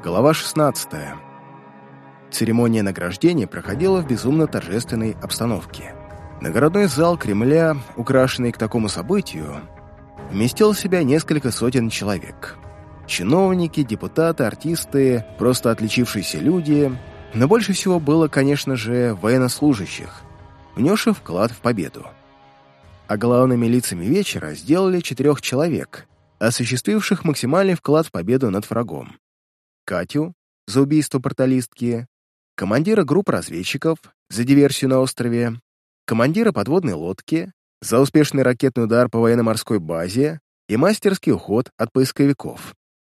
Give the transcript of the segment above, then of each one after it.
Глава 16. Церемония награждения проходила в безумно торжественной обстановке. Наградной зал Кремля, украшенный к такому событию, вместил в себя несколько сотен человек. Чиновники, депутаты, артисты, просто отличившиеся люди, но больше всего было, конечно же, военнослужащих, внесших вклад в победу. А главными лицами вечера сделали четырех человек, осуществивших максимальный вклад в победу над врагом. Катю за убийство порталистки, командира групп разведчиков за диверсию на острове, командира подводной лодки за успешный ракетный удар по военно-морской базе и мастерский уход от поисковиков,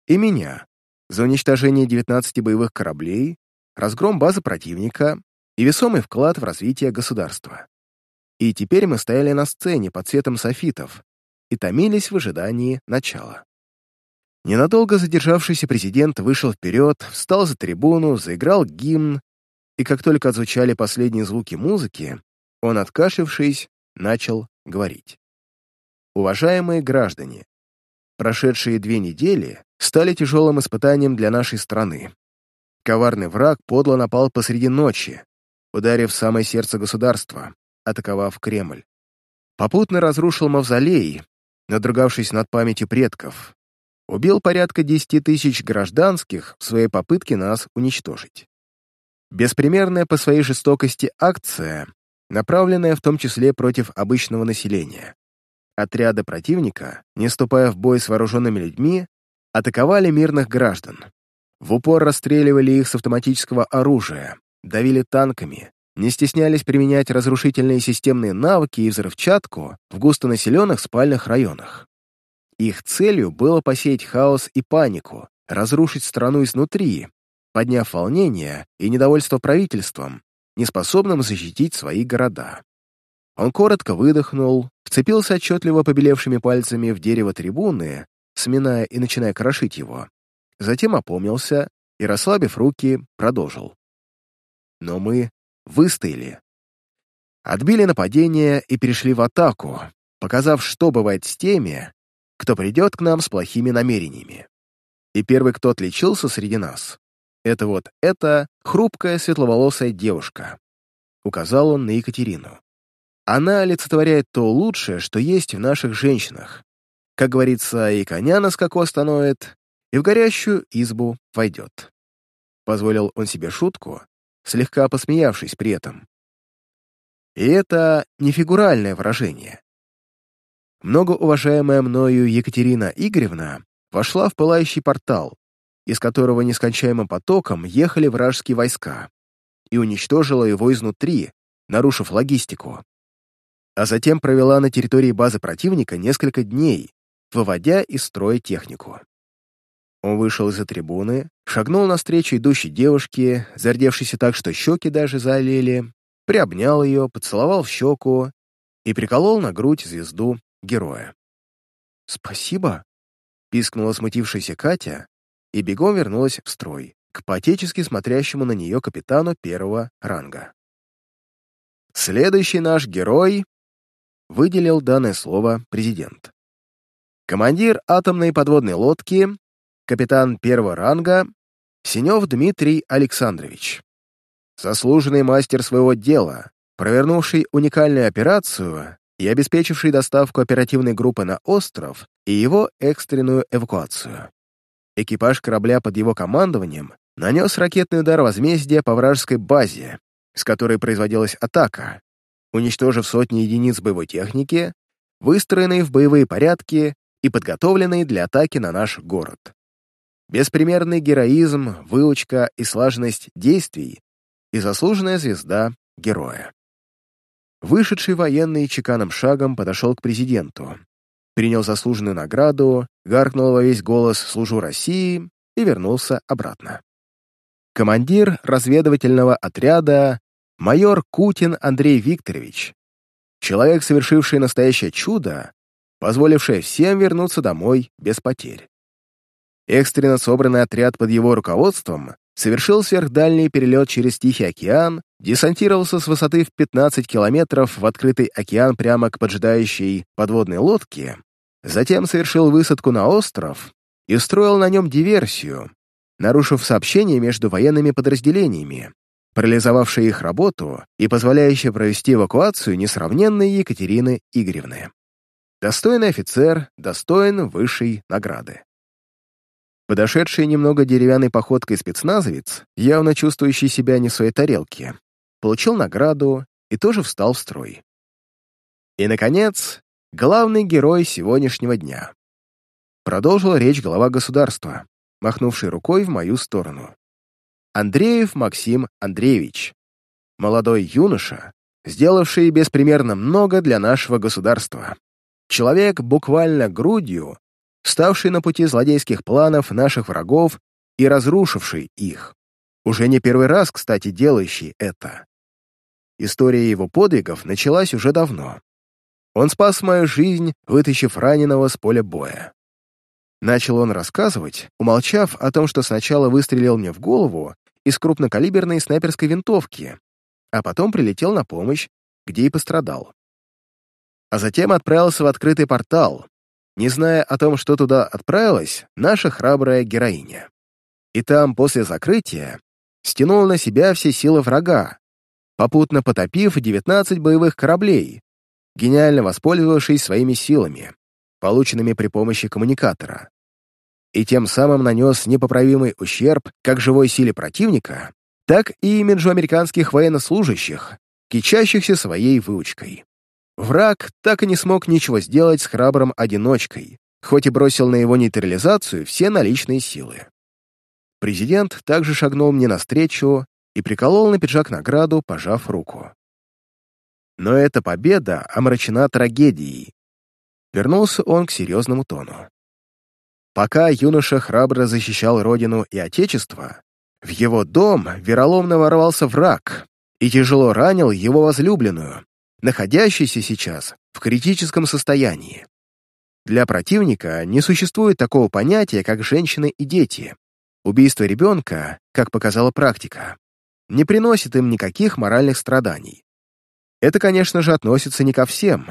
и меня за уничтожение 19 боевых кораблей, разгром базы противника и весомый вклад в развитие государства. И теперь мы стояли на сцене под светом софитов и томились в ожидании начала. Ненадолго задержавшийся президент вышел вперед, встал за трибуну, заиграл гимн, и как только отзвучали последние звуки музыки, он, откашлившись, начал говорить. Уважаемые граждане, прошедшие две недели стали тяжелым испытанием для нашей страны. Коварный враг подло напал посреди ночи, ударив в самое сердце государства, атаковав Кремль. Попутно разрушил мавзолей, надругавшись над памятью предков, убил порядка 10 тысяч гражданских в своей попытке нас уничтожить. Беспримерная по своей жестокости акция, направленная в том числе против обычного населения. Отряды противника, не ступая в бой с вооруженными людьми, атаковали мирных граждан. В упор расстреливали их с автоматического оружия, давили танками, не стеснялись применять разрушительные системные навыки и взрывчатку в густонаселенных спальных районах. Их целью было посеять хаос и панику, разрушить страну изнутри, подняв волнение и недовольство правительством, неспособным защитить свои города. Он коротко выдохнул, вцепился отчетливо побелевшими пальцами в дерево трибуны, сминая и начиная крошить его. Затем опомнился и, расслабив руки, продолжил. Но мы выстояли. Отбили нападение и перешли в атаку, показав, что бывает с теми, кто придет к нам с плохими намерениями. И первый, кто отличился среди нас, это вот эта хрупкая светловолосая девушка. Указал он на Екатерину. Она олицетворяет то лучшее, что есть в наших женщинах. Как говорится, и коня на скаку остановит, и в горящую избу войдет. Позволил он себе шутку, слегка посмеявшись при этом. И это не фигуральное выражение. Многоуважаемая мною Екатерина Игоревна вошла в пылающий портал, из которого нескончаемым потоком ехали вражеские войска, и уничтожила его изнутри, нарушив логистику. А затем провела на территории базы противника несколько дней, выводя из строя технику. Он вышел из-за трибуны, шагнул навстречу идущей девушке, зардевшейся так, что щеки даже залили, приобнял ее, поцеловал в щеку и приколол на грудь звезду героя. «Спасибо», — пискнула смутившаяся Катя и бегом вернулась в строй, к поотечески смотрящему на нее капитану первого ранга. «Следующий наш герой», — выделил данное слово президент. Командир атомной подводной лодки, капитан первого ранга, Синев Дмитрий Александрович. Заслуженный мастер своего дела, провернувший уникальную операцию и обеспечивший доставку оперативной группы на остров и его экстренную эвакуацию. Экипаж корабля под его командованием нанес ракетный удар возмездия по вражеской базе, с которой производилась атака, уничтожив сотни единиц боевой техники, выстроенные в боевые порядки и подготовленные для атаки на наш город. Беспримерный героизм, выучка и слаженность действий и заслуженная звезда героя. Вышедший военный чеканым шагом подошел к президенту, принял заслуженную награду, гаркнул во весь голос «Служу России» и вернулся обратно. Командир разведывательного отряда майор Кутин Андрей Викторович, человек, совершивший настоящее чудо, позволившее всем вернуться домой без потерь. Экстренно собранный отряд под его руководством совершил сверхдальний перелет через Тихий океан, десантировался с высоты в 15 километров в открытый океан прямо к поджидающей подводной лодке, затем совершил высадку на остров и устроил на нем диверсию, нарушив сообщение между военными подразделениями, парализовавшее их работу и позволяющее провести эвакуацию несравненной Екатерины Игоревны. Достойный офицер, достоин высшей награды. Подошедший немного деревянной походкой спецназовец, явно чувствующий себя не в своей тарелке, получил награду и тоже встал в строй. И, наконец, главный герой сегодняшнего дня. Продолжил речь глава государства, махнувший рукой в мою сторону. Андреев Максим Андреевич. Молодой юноша, сделавший беспримерно много для нашего государства. Человек буквально грудью, ставший на пути злодейских планов наших врагов и разрушивший их. Уже не первый раз, кстати, делающий это. История его подвигов началась уже давно. Он спас мою жизнь, вытащив раненого с поля боя. Начал он рассказывать, умолчав о том, что сначала выстрелил мне в голову из крупнокалиберной снайперской винтовки, а потом прилетел на помощь, где и пострадал. А затем отправился в открытый портал, не зная о том, что туда отправилась наша храбрая героиня. И там, после закрытия, стянул на себя все силы врага, попутно потопив 19 боевых кораблей, гениально воспользовавшись своими силами, полученными при помощи коммуникатора, и тем самым нанес непоправимый ущерб как живой силе противника, так и имиджу американских военнослужащих, кичащихся своей выучкой. Враг так и не смог ничего сделать с храбрым одиночкой, хоть и бросил на его нейтрализацию все наличные силы. Президент также шагнул мне навстречу и приколол на пиджак награду, пожав руку. Но эта победа омрачена трагедией. Вернулся он к серьезному тону. Пока юноша храбро защищал родину и отечество, в его дом вероломно ворвался враг и тяжело ранил его возлюбленную, находящуюся сейчас в критическом состоянии. Для противника не существует такого понятия, как женщины и дети. Убийство ребенка, как показала практика, не приносит им никаких моральных страданий. Это, конечно же, относится не ко всем.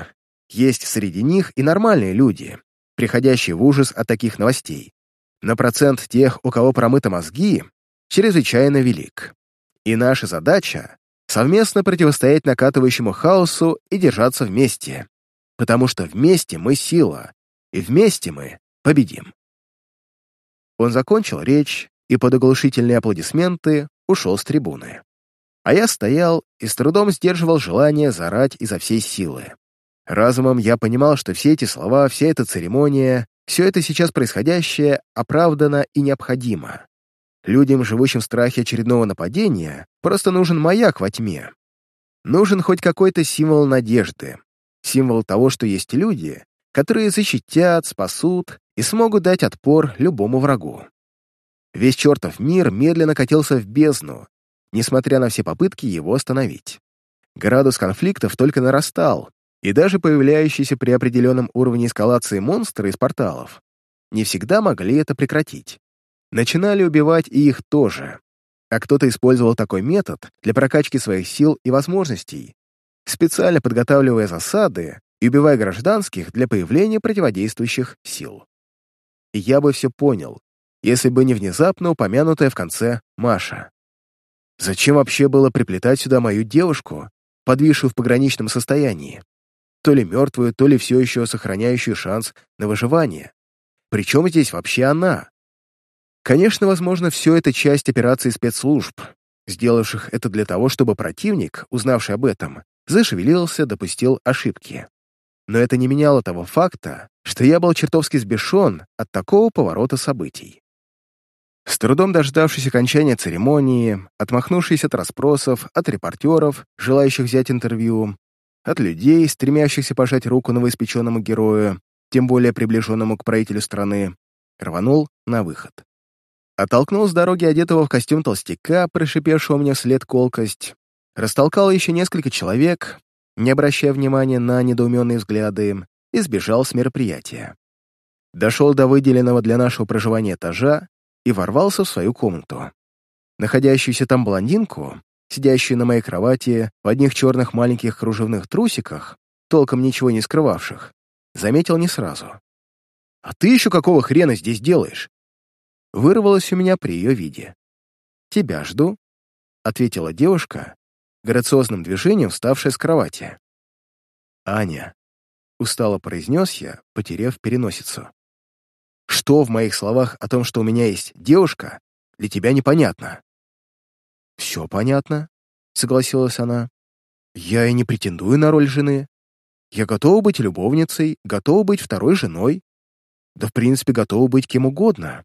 Есть среди них и нормальные люди, приходящие в ужас от таких новостей. Но процент тех, у кого промыты мозги, чрезвычайно велик. И наша задача — совместно противостоять накатывающему хаосу и держаться вместе, потому что вместе мы сила, и вместе мы победим. Он закончил речь и под оглушительные аплодисменты ушел с трибуны. А я стоял и с трудом сдерживал желание заорать изо всей силы. Разумом я понимал, что все эти слова, вся эта церемония, все это сейчас происходящее оправдано и необходимо. Людям, живущим в страхе очередного нападения, просто нужен маяк во тьме. Нужен хоть какой-то символ надежды, символ того, что есть люди, которые защитят, спасут и смогут дать отпор любому врагу. Весь чертов мир медленно катился в бездну, несмотря на все попытки его остановить. Градус конфликтов только нарастал, и даже появляющиеся при определенном уровне эскалации монстры из порталов не всегда могли это прекратить. Начинали убивать и их тоже. А кто-то использовал такой метод для прокачки своих сил и возможностей, специально подготавливая засады и убивая гражданских для появления противодействующих сил. И я бы все понял, если бы не внезапно упомянутая в конце Маша. Зачем вообще было приплетать сюда мою девушку, подвисшую в пограничном состоянии? то ли мертвую, то ли все еще сохраняющую шанс на выживание. Причем здесь вообще она? Конечно, возможно, все это часть операции спецслужб, сделавших это для того, чтобы противник, узнавший об этом, зашевелился, допустил ошибки. Но это не меняло того факта, что я был чертовски сбешен от такого поворота событий. С трудом дождавшись окончания церемонии, отмахнувшись от расспросов, от репортеров, желающих взять интервью, от людей, стремящихся пожать руку новоиспеченному герою, тем более приближенному к правителю страны, рванул на выход. Оттолкнул с дороги одетого в костюм толстяка, прошипевшего мне вслед колкость, растолкал еще несколько человек, не обращая внимания на недоуменные взгляды, и сбежал с мероприятия. Дошел до выделенного для нашего проживания этажа и ворвался в свою комнату. Находящуюся там блондинку сидящую на моей кровати в одних черных маленьких кружевных трусиках, толком ничего не скрывавших, заметил не сразу. «А ты еще какого хрена здесь делаешь?» Вырвалось у меня при ее виде. «Тебя жду», — ответила девушка, грациозным движением вставшая с кровати. «Аня», — устало произнес я, потеряв переносицу. «Что в моих словах о том, что у меня есть девушка, для тебя непонятно?» «Все понятно», — согласилась она. «Я и не претендую на роль жены. Я готова быть любовницей, готова быть второй женой. Да, в принципе, готова быть кем угодно.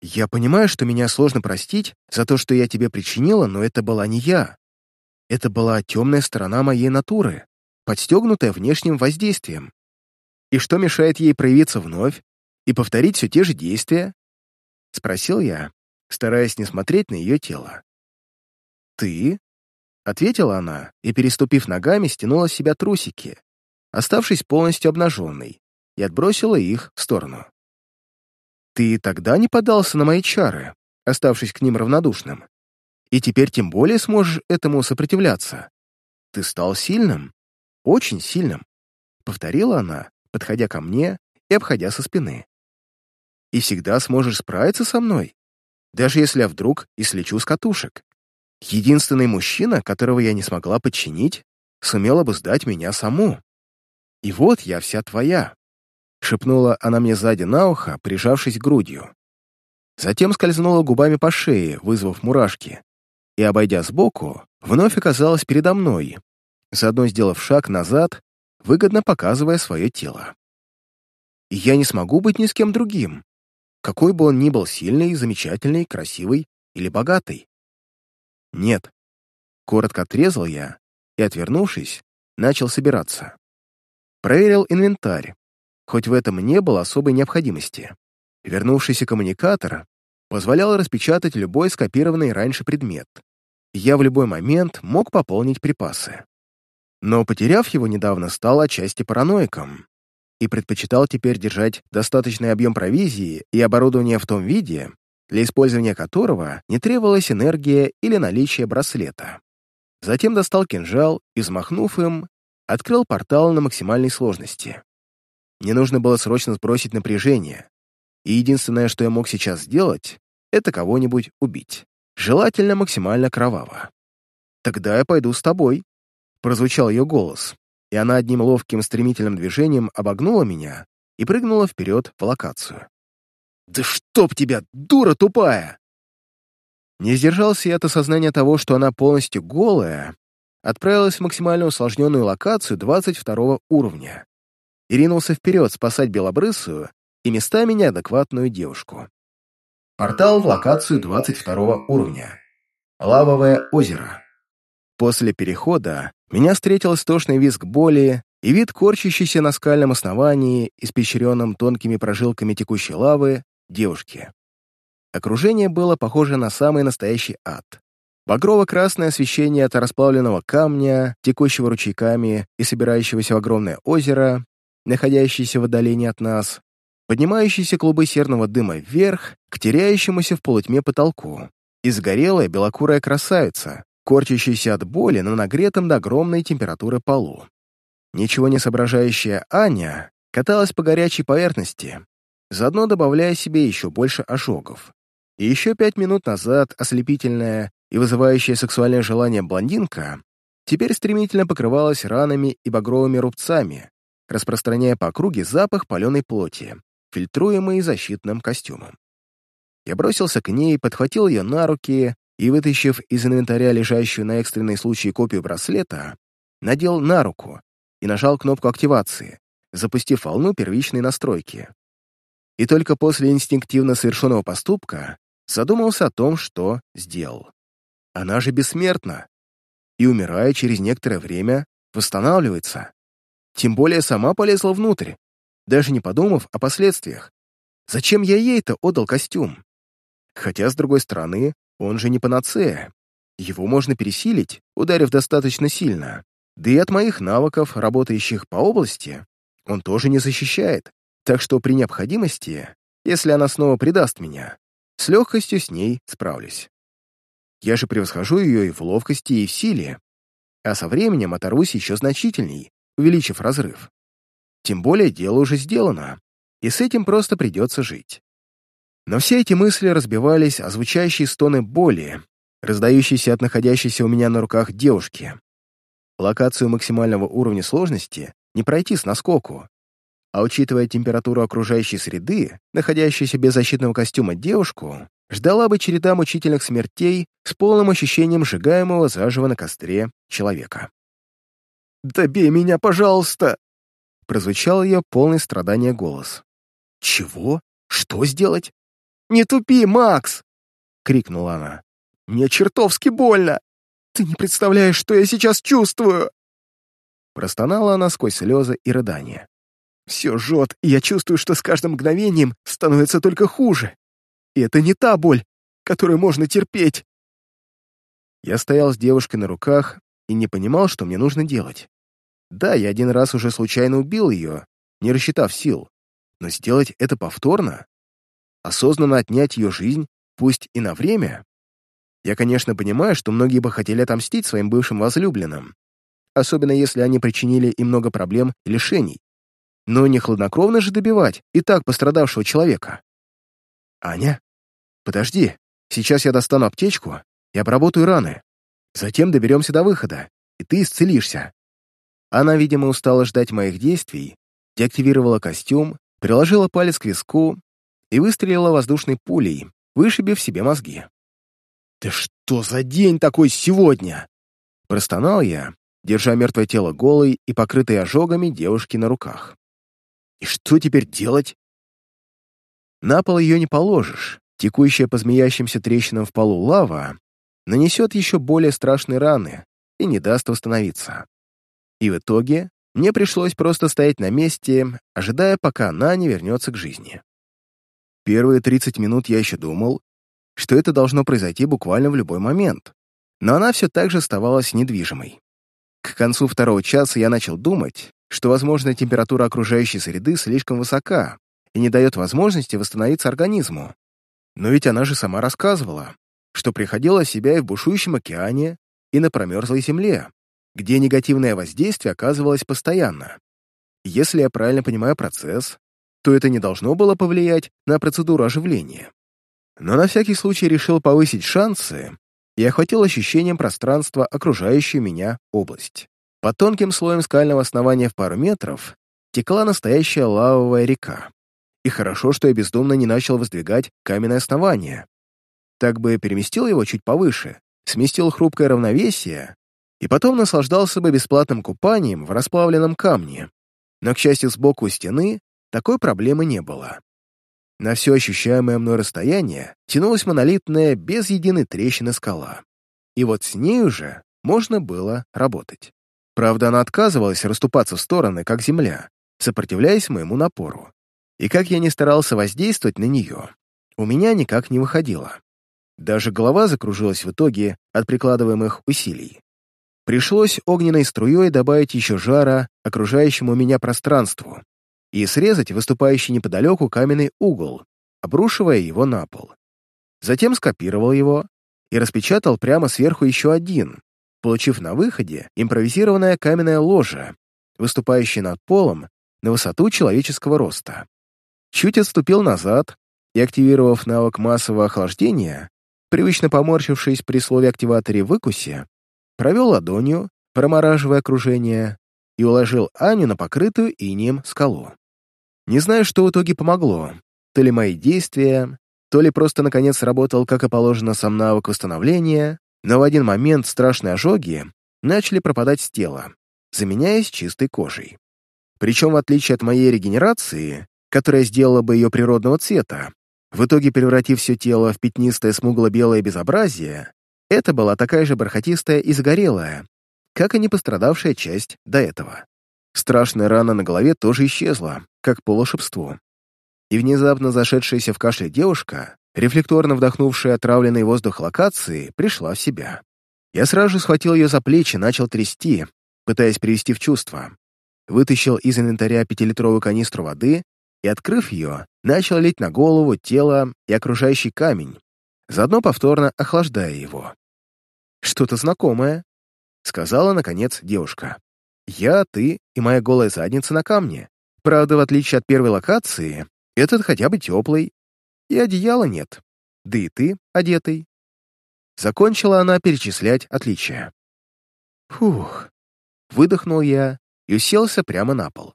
Я понимаю, что меня сложно простить за то, что я тебе причинила, но это была не я. Это была темная сторона моей натуры, подстегнутая внешним воздействием. И что мешает ей проявиться вновь и повторить все те же действия? Спросил я, стараясь не смотреть на ее тело. «Ты?» — ответила она и, переступив ногами, стянула с себя трусики, оставшись полностью обнаженной, и отбросила их в сторону. «Ты тогда не поддался на мои чары, оставшись к ним равнодушным, и теперь тем более сможешь этому сопротивляться. Ты стал сильным, очень сильным», — повторила она, подходя ко мне и обходя со спины. «И всегда сможешь справиться со мной, даже если я вдруг и слечу с катушек. Единственный мужчина, которого я не смогла подчинить, сумел сдать меня саму. И вот я вся твоя», — шепнула она мне сзади на ухо, прижавшись грудью. Затем скользнула губами по шее, вызвав мурашки, и, обойдя сбоку, вновь оказалась передо мной, заодно сделав шаг назад, выгодно показывая свое тело. Я не смогу быть ни с кем другим, какой бы он ни был сильный, замечательный, красивый или богатый. Нет. Коротко отрезал я и, отвернувшись, начал собираться. Проверил инвентарь, хоть в этом не было особой необходимости. Вернувшийся коммуникатор позволял распечатать любой скопированный раньше предмет. Я в любой момент мог пополнить припасы. Но, потеряв его недавно, стал отчасти параноиком и предпочитал теперь держать достаточный объем провизии и оборудования в том виде, для использования которого не требовалась энергия или наличие браслета. Затем достал кинжал и, взмахнув им, Открыл портал на максимальной сложности. Мне нужно было срочно сбросить напряжение, и единственное, что я мог сейчас сделать, это кого-нибудь убить. Желательно максимально кроваво. «Тогда я пойду с тобой», — прозвучал ее голос, и она одним ловким стремительным движением обогнула меня и прыгнула вперед в локацию. «Да чтоб тебя, дура тупая!» Не сдержался я от осознания того, что она полностью голая отправилась в максимально усложненную локацию 22 уровня и ринулся вперед спасать белобрысую и местами неадекватную девушку. Портал в локацию 22 уровня. Лавовое озеро. После перехода меня встретил истошный визг боли и вид корчащейся на скальном основании, испещренном тонкими прожилками текущей лавы, девушки. Окружение было похоже на самый настоящий ад. Багрово-красное освещение от расплавленного камня, текущего ручейками и собирающегося в огромное озеро, находящееся в отдалении от нас, поднимающиеся клубы серного дыма вверх к теряющемуся в полутьме потолку, и сгорелая белокурая красавица, корчащаяся от боли на нагретом до огромной температуры полу. Ничего не соображающая Аня каталась по горячей поверхности, заодно добавляя себе еще больше ожогов. И еще пять минут назад ослепительная и вызывающая сексуальное желание блондинка теперь стремительно покрывалась ранами и багровыми рубцами, распространяя по округе запах паленой плоти, фильтруемый защитным костюмом. Я бросился к ней, подхватил ее на руки и, вытащив из инвентаря лежащую на экстренный случай копию браслета, надел на руку и нажал кнопку активации, запустив волну первичной настройки. И только после инстинктивно совершенного поступка задумался о том, что сделал. Она же бессмертна. И, умирая через некоторое время, восстанавливается. Тем более сама полезла внутрь, даже не подумав о последствиях. Зачем я ей-то отдал костюм? Хотя, с другой стороны, он же не панацея. Его можно пересилить, ударив достаточно сильно. Да и от моих навыков, работающих по области, он тоже не защищает. Так что при необходимости, если она снова предаст меня, с легкостью с ней справлюсь. Я же превосхожу ее и в ловкости, и в силе. А со временем оторвусь еще значительней, увеличив разрыв. Тем более дело уже сделано, и с этим просто придется жить. Но все эти мысли разбивались о звучащие стоны боли, раздающиеся от находящейся у меня на руках девушки. Локацию максимального уровня сложности не пройти с наскоку, а учитывая температуру окружающей среды, находящуюся без защитного костюма девушку, ждала бы череда мучительных смертей с полным ощущением сжигаемого заживо на костре человека. «Добей меня, пожалуйста!» прозвучал ее полный страдания голос. «Чего? Что сделать?» «Не тупи, Макс!» — крикнула она. «Мне чертовски больно! Ты не представляешь, что я сейчас чувствую!» Простонала она сквозь слезы и рыдания. «Все жжет, и я чувствую, что с каждым мгновением становится только хуже. И это не та боль, которую можно терпеть!» Я стоял с девушкой на руках и не понимал, что мне нужно делать. Да, я один раз уже случайно убил ее, не рассчитав сил, но сделать это повторно? Осознанно отнять ее жизнь, пусть и на время? Я, конечно, понимаю, что многие бы хотели отомстить своим бывшим возлюбленным, особенно если они причинили им много проблем и лишений. Но не хладнокровно же добивать и так пострадавшего человека. «Аня, подожди, сейчас я достану аптечку и обработаю раны. Затем доберемся до выхода, и ты исцелишься». Она, видимо, устала ждать моих действий, деактивировала костюм, приложила палец к виску и выстрелила воздушной пулей, вышибив себе мозги. «Ты что за день такой сегодня?» Простонал я, держа мертвое тело голой и покрытой ожогами девушки на руках. «И что теперь делать?» На пол ее не положишь. Текущая по змеящимся трещинам в полу лава нанесет еще более страшные раны и не даст восстановиться. И в итоге мне пришлось просто стоять на месте, ожидая, пока она не вернется к жизни. Первые 30 минут я еще думал, что это должно произойти буквально в любой момент, но она все так же оставалась недвижимой. К концу второго часа я начал думать, что, возможно, температура окружающей среды слишком высока и не дает возможности восстановиться организму. Но ведь она же сама рассказывала, что приходила себя и в бушующем океане, и на промерзлой земле, где негативное воздействие оказывалось постоянно. Если я правильно понимаю процесс, то это не должно было повлиять на процедуру оживления. Но на всякий случай решил повысить шансы и охватил ощущением пространства окружающую меня область. Под тонким слоем скального основания в пару метров текла настоящая лавовая река. И хорошо, что я бездумно не начал воздвигать каменное основание. Так бы переместил его чуть повыше, сместил хрупкое равновесие и потом наслаждался бы бесплатным купанием в расплавленном камне. Но, к счастью, сбоку стены такой проблемы не было. На все ощущаемое мной расстояние тянулась монолитная, без единой трещины скала. И вот с ней уже можно было работать. Правда, она отказывалась расступаться в стороны, как земля, сопротивляясь моему напору. И как я не старался воздействовать на нее, у меня никак не выходило. Даже голова закружилась в итоге от прикладываемых усилий. Пришлось огненной струей добавить еще жара окружающему меня пространству и срезать выступающий неподалеку каменный угол, обрушивая его на пол. Затем скопировал его и распечатал прямо сверху еще один, получив на выходе импровизированное каменное ложе, выступающее над полом на высоту человеческого роста. Чуть отступил назад и, активировав навык массового охлаждения, привычно поморщившись при слове активаторе выкусе, провел ладонью, промораживая окружение, и уложил Аню на покрытую инеем скалу. Не знаю, что в итоге помогло, то ли мои действия, то ли просто наконец сработал, как и положено, сам навык восстановления, но в один момент страшные ожоги начали пропадать с тела, заменяясь чистой кожей. Причем, в отличие от моей регенерации, которая сделала бы ее природного цвета, в итоге превратив все тело в пятнистое смугло-белое безобразие, это была такая же бархатистая и загорелая, как и не пострадавшая часть до этого. Страшная рана на голове тоже исчезла, как по волшебству. И внезапно зашедшаяся в кашле девушка, рефлекторно вдохнувшая отравленный воздух локации, пришла в себя. Я сразу же схватил ее за плечи, начал трясти, пытаясь привести в чувство. Вытащил из инвентаря пятилитровую канистру воды и, открыв ее, начал лить на голову, тело и окружающий камень, заодно повторно охлаждая его. «Что-то знакомое», — сказала, наконец, девушка. «Я, ты и моя голая задница на камне. Правда, в отличие от первой локации, этот хотя бы теплый». И одеяла нет. Да и ты одетый. Закончила она перечислять отличия. Фух. Выдохнул я и уселся прямо на пол.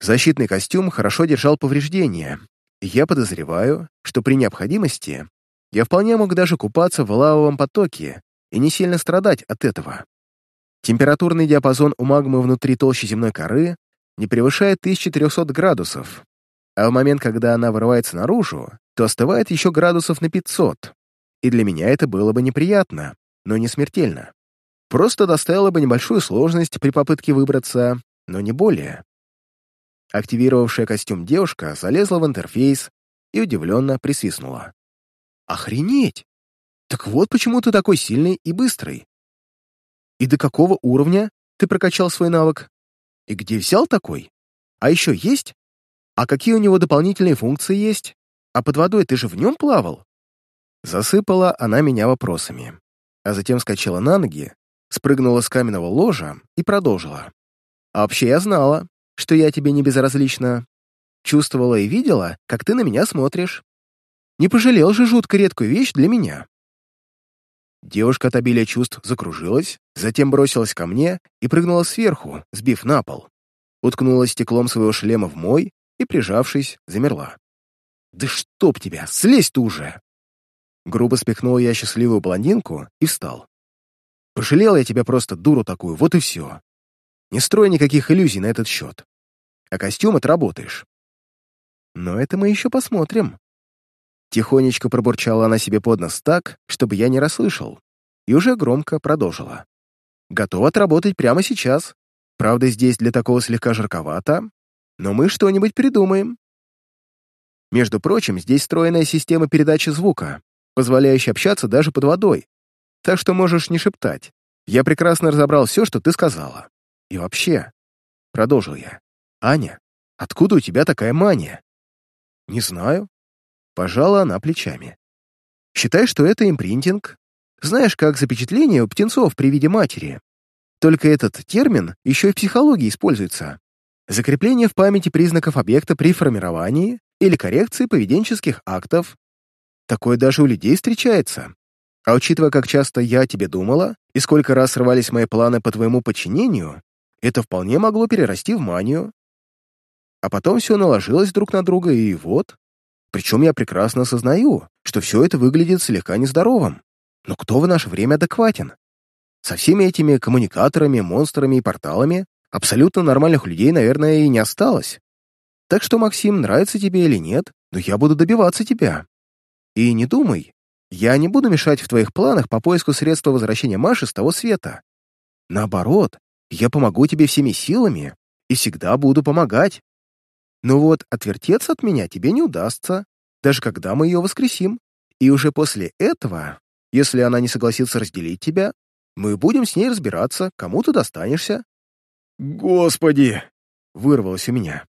Защитный костюм хорошо держал повреждения, я подозреваю, что при необходимости я вполне мог даже купаться в лавовом потоке и не сильно страдать от этого. Температурный диапазон у магмы внутри толщи земной коры не превышает 1300 градусов, а в момент, когда она вырывается наружу, то остывает еще градусов на 500. И для меня это было бы неприятно, но не смертельно. Просто доставило бы небольшую сложность при попытке выбраться, но не более. Активировавшая костюм девушка залезла в интерфейс и удивленно присвистнула. «Охренеть! Так вот почему ты такой сильный и быстрый. И до какого уровня ты прокачал свой навык? И где взял такой? А еще есть? А какие у него дополнительные функции есть? А под водой ты же в нем плавал?» Засыпала она меня вопросами, а затем скачала на ноги, спрыгнула с каменного ложа и продолжила. «А вообще я знала, что я тебе не безразлична. Чувствовала и видела, как ты на меня смотришь. Не пожалел же жутко редкую вещь для меня». Девушка от обилия чувств закружилась, затем бросилась ко мне и прыгнула сверху, сбив на пол. Уткнулась стеклом своего шлема в мой и, прижавшись, замерла. «Да чтоб тебя! Слезь ты уже!» Грубо спихнул я счастливую блондинку и встал. «Пожалел я тебя просто, дуру такую, вот и все. Не строй никаких иллюзий на этот счет. А костюм отработаешь». «Но это мы еще посмотрим». Тихонечко пробурчала она себе под нос так, чтобы я не расслышал, и уже громко продолжила. «Готова отработать прямо сейчас. Правда, здесь для такого слегка жарковато, но мы что-нибудь придумаем. Между прочим, здесь встроенная система передачи звука, позволяющая общаться даже под водой. Так что можешь не шептать. Я прекрасно разобрал все, что ты сказала. И вообще, продолжил я. Аня, откуда у тебя такая мания? Не знаю. Пожала она плечами. Считай, что это импринтинг. Знаешь, как запечатление у птенцов при виде матери. Только этот термин еще и в психологии используется. Закрепление в памяти признаков объекта при формировании или коррекции поведенческих актов. Такое даже у людей встречается. А учитывая, как часто я о тебе думала и сколько раз срывались мои планы по твоему подчинению, это вполне могло перерасти в манию. А потом все наложилось друг на друга, и вот. Причем я прекрасно осознаю, что все это выглядит слегка нездоровым. Но кто в наше время адекватен? Со всеми этими коммуникаторами, монстрами и порталами абсолютно нормальных людей, наверное, и не осталось. Так что, Максим, нравится тебе или нет, но я буду добиваться тебя. И не думай, я не буду мешать в твоих планах по поиску средства возвращения Маши с того света. Наоборот, я помогу тебе всеми силами и всегда буду помогать. Но вот отвертеться от меня тебе не удастся, даже когда мы ее воскресим. И уже после этого, если она не согласится разделить тебя, мы будем с ней разбираться, кому ты достанешься. «Господи!» — вырвалось у меня.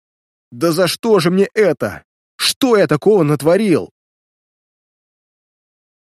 «Да за что же мне это? Что я такого натворил?»